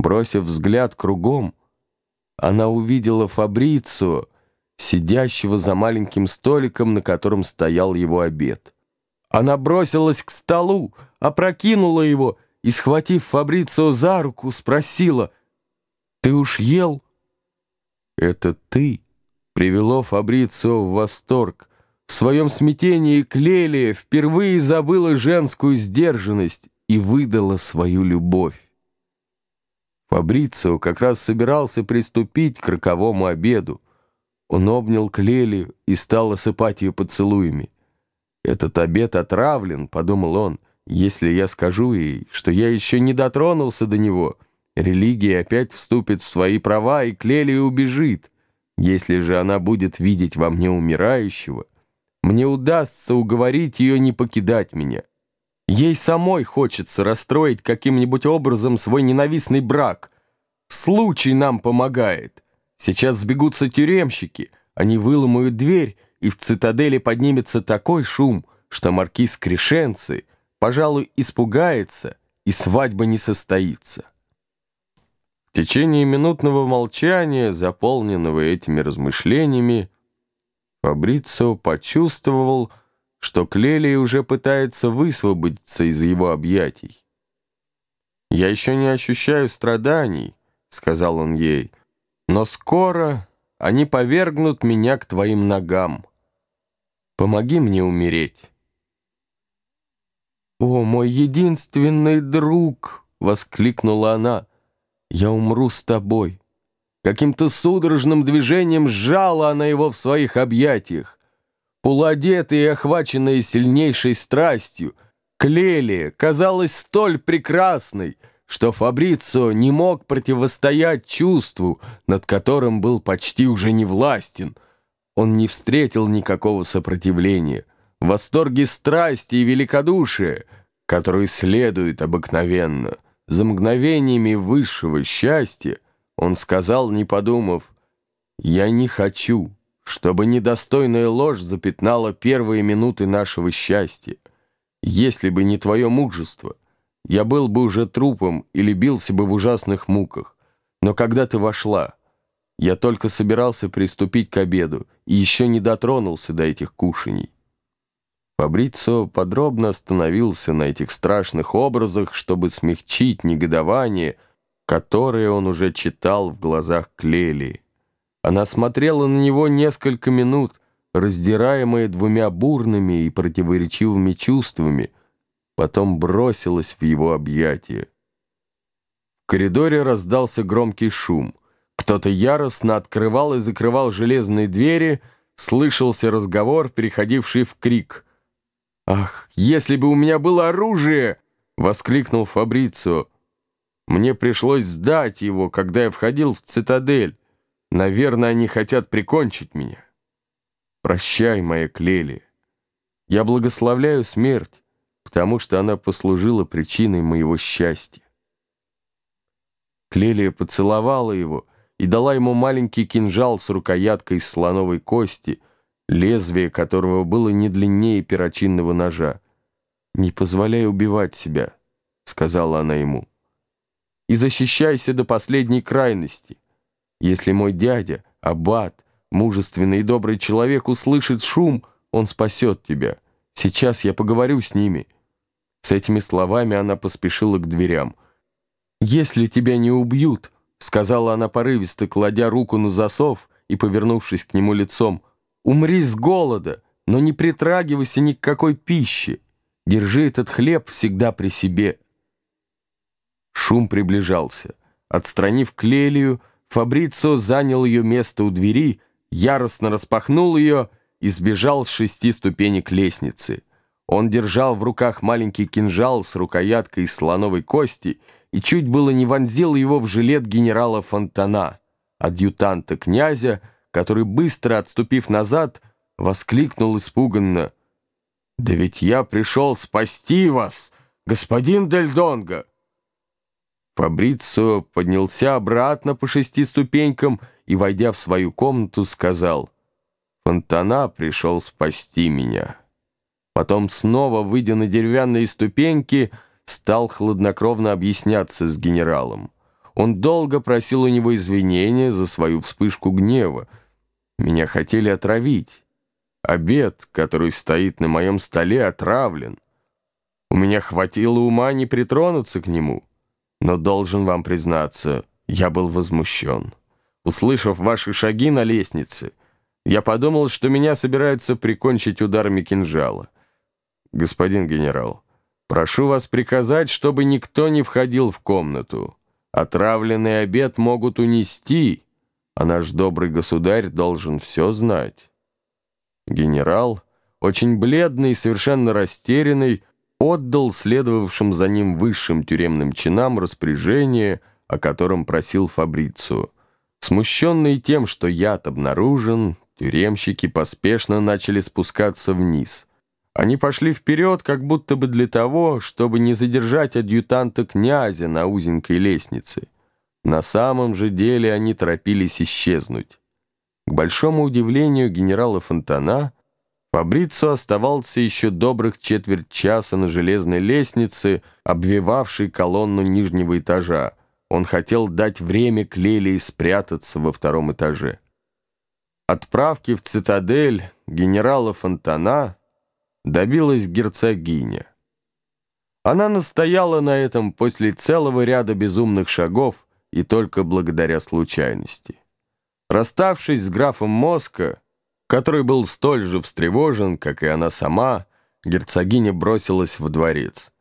Бросив взгляд кругом, она увидела Фабрицио, сидящего за маленьким столиком, на котором стоял его обед. Она бросилась к столу, опрокинула его и, схватив Фабрицио за руку, спросила, «Ты уж ел?» «Это ты?» привело Фабрицио в восторг. В своем смятении Клелия впервые забыла женскую сдержанность и выдала свою любовь. Фабрицио как раз собирался приступить к роковому обеду. Он обнял Клелию и стал осыпать ее поцелуями. «Этот обед отравлен», — подумал он, — «если я скажу ей, что я еще не дотронулся до него, религия опять вступит в свои права, и Клелия убежит. Если же она будет видеть во мне умирающего, мне удастся уговорить ее не покидать меня». Ей самой хочется расстроить каким-нибудь образом свой ненавистный брак. Случай нам помогает. Сейчас сбегутся тюремщики, они выломают дверь, и в цитадели поднимется такой шум, что маркиз Крешенцы, пожалуй, испугается, и свадьба не состоится. В течение минутного молчания, заполненного этими размышлениями, Фабрицио почувствовал, что Клелия уже пытается высвободиться из его объятий. «Я еще не ощущаю страданий», — сказал он ей, «но скоро они повергнут меня к твоим ногам. Помоги мне умереть». «О, мой единственный друг!» — воскликнула она. «Я умру с тобой». Каким-то судорожным движением сжала она его в своих объятиях полуодетая и охваченная сильнейшей страстью, Клелия казалась столь прекрасной, что Фабрицио не мог противостоять чувству, над которым был почти уже не властен. Он не встретил никакого сопротивления. В восторге страсти и великодушия, которые следуют обыкновенно, за мгновениями высшего счастья, он сказал, не подумав, «Я не хочу» чтобы недостойная ложь запятнала первые минуты нашего счастья. Если бы не твое мужество, я был бы уже трупом или бился бы в ужасных муках. Но когда ты вошла, я только собирался приступить к обеду и еще не дотронулся до этих кушаний. Фабрицо подробно остановился на этих страшных образах, чтобы смягчить негодование, которое он уже читал в глазах Клелии. Она смотрела на него несколько минут, раздираемая двумя бурными и противоречивыми чувствами, потом бросилась в его объятия. В коридоре раздался громкий шум. Кто-то яростно открывал и закрывал железные двери, слышался разговор, переходивший в крик. «Ах, если бы у меня было оружие!» — воскликнул Фабрицио. «Мне пришлось сдать его, когда я входил в цитадель. Наверное, они хотят прикончить меня. Прощай, моя Клели. Я благословляю смерть, потому что она послужила причиной моего счастья. Клелия поцеловала его и дала ему маленький кинжал с рукояткой из слоновой кости, лезвие которого было не длиннее перочинного ножа. «Не позволяй убивать себя», — сказала она ему, — «и защищайся до последней крайности». Если мой дядя, аббат, мужественный и добрый человек услышит шум, он спасет тебя. Сейчас я поговорю с ними». С этими словами она поспешила к дверям. «Если тебя не убьют», — сказала она порывисто, кладя руку на засов и повернувшись к нему лицом, «умри с голода, но не притрагивайся ни к какой пище. Держи этот хлеб всегда при себе». Шум приближался. Отстранив Клелию, Фабрицо занял ее место у двери, яростно распахнул ее и сбежал с шести ступенек лестницы. Он держал в руках маленький кинжал с рукояткой из слоновой кости и чуть было не вонзил его в жилет генерала Фонтана, адъютанта князя, который, быстро отступив назад, воскликнул испуганно. «Да ведь я пришел спасти вас, господин Дель Донго!» Фабрицио поднялся обратно по шести ступенькам и, войдя в свою комнату, сказал «Фонтана пришел спасти меня». Потом, снова выйдя на деревянные ступеньки, стал хладнокровно объясняться с генералом. Он долго просил у него извинения за свою вспышку гнева. Меня хотели отравить. Обед, который стоит на моем столе, отравлен. У меня хватило ума не притронуться к нему. Но должен вам признаться, я был возмущен. Услышав ваши шаги на лестнице, я подумал, что меня собираются прикончить ударами кинжала. Господин генерал, прошу вас приказать, чтобы никто не входил в комнату. Отравленный обед могут унести, а наш добрый государь должен все знать. Генерал, очень бледный и совершенно растерянный, отдал следовавшим за ним высшим тюремным чинам распоряжение, о котором просил Фабрицу. Смущенные тем, что яд обнаружен, тюремщики поспешно начали спускаться вниз. Они пошли вперед, как будто бы для того, чтобы не задержать адъютанта князя на узенькой лестнице. На самом же деле они торопились исчезнуть. К большому удивлению генерала Фонтана, Фабрицо оставался еще добрых четверть часа на железной лестнице, обвивавшей колонну нижнего этажа. Он хотел дать время Клелии спрятаться во втором этаже. Отправки в цитадель генерала Фонтана добилась герцогиня. Она настояла на этом после целого ряда безумных шагов и только благодаря случайности. Расставшись с графом Моска, который был столь же встревожен, как и она сама, герцогиня бросилась во дворец.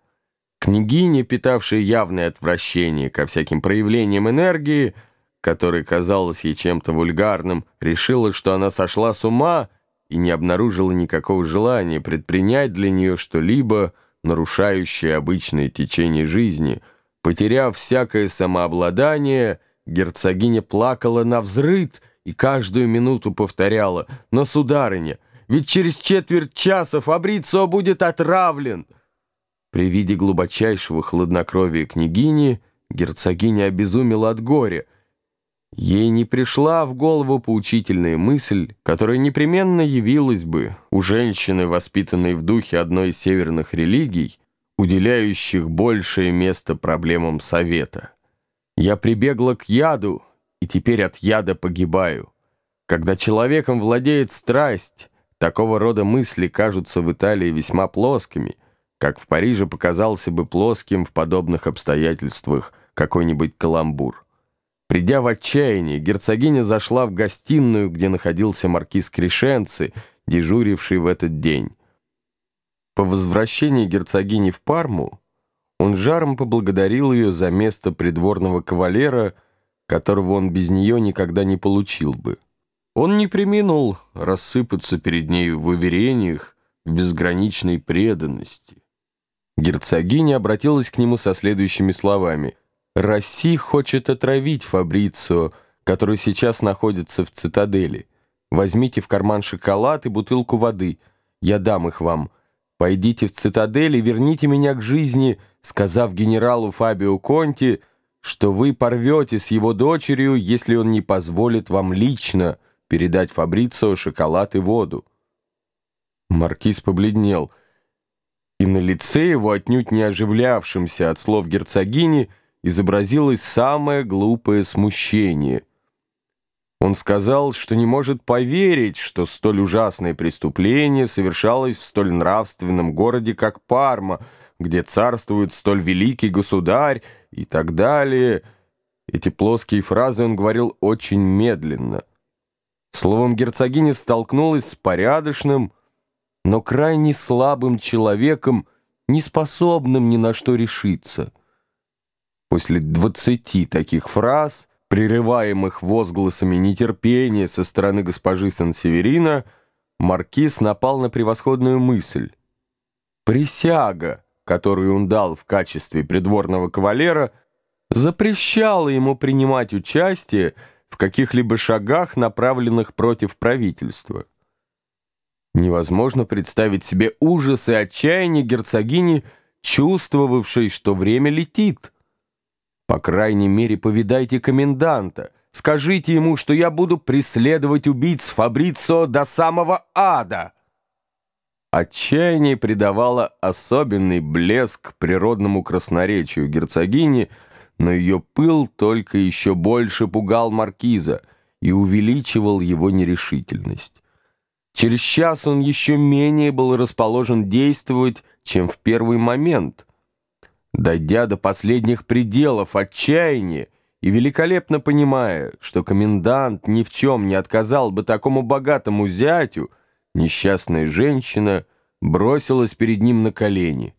Княгиня, питавшая явное отвращение ко всяким проявлениям энергии, которое казалось ей чем-то вульгарным, решила, что она сошла с ума и не обнаружила никакого желания предпринять для нее что-либо, нарушающее обычное течение жизни. Потеряв всякое самообладание, герцогиня плакала на взрыд и каждую минуту повторяла «Но, сударыня, ведь через четверть часа Фабрицио будет отравлен!» При виде глубочайшего хладнокровия княгини герцогиня обезумела от горя. Ей не пришла в голову поучительная мысль, которая непременно явилась бы у женщины, воспитанной в духе одной из северных религий, уделяющих большее место проблемам совета. Я прибегла к яду, теперь от яда погибаю. Когда человеком владеет страсть, такого рода мысли кажутся в Италии весьма плоскими, как в Париже показался бы плоским в подобных обстоятельствах какой-нибудь каламбур. Придя в отчаяние, герцогиня зашла в гостиную, где находился маркиз Крешенци, дежуривший в этот день. По возвращении герцогини в Парму он жаром поблагодарил ее за место придворного кавалера, которого он без нее никогда не получил бы. Он не приминул рассыпаться перед нею в уверениях, в безграничной преданности. Герцогиня обратилась к нему со следующими словами. «Росси хочет отравить Фабрицио, который сейчас находится в цитадели. Возьмите в карман шоколад и бутылку воды. Я дам их вам. Пойдите в цитадель и верните меня к жизни, сказав генералу Фабио Конти, что вы порвете с его дочерью, если он не позволит вам лично передать Фабрицио шоколад и воду. Маркиз побледнел, и на лице его, отнюдь не оживлявшемся от слов герцогини, изобразилось самое глупое смущение. Он сказал, что не может поверить, что столь ужасное преступление совершалось в столь нравственном городе, как Парма — где царствует столь великий государь и так далее. Эти плоские фразы он говорил очень медленно. Словом, герцогиня столкнулась с порядочным, но крайне слабым человеком, неспособным ни на что решиться. После двадцати таких фраз, прерываемых возгласами нетерпения со стороны госпожи Сан-Северина, маркиз напал на превосходную мысль. «Присяга!» Которую он дал в качестве придворного кавалера, запрещала ему принимать участие в каких-либо шагах, направленных против правительства. Невозможно представить себе ужас и отчаяние герцогини, чувствовавшей, что время летит. По крайней мере, повидайте коменданта, скажите ему, что я буду преследовать убийц Фабрицо до самого ада». Отчаяние придавало особенный блеск природному красноречию герцогини, но ее пыл только еще больше пугал маркиза и увеличивал его нерешительность. Через час он еще менее был расположен действовать, чем в первый момент. Дойдя до последних пределов отчаяния и великолепно понимая, что комендант ни в чем не отказал бы такому богатому зятю, несчастная женщина бросилась перед ним на колени —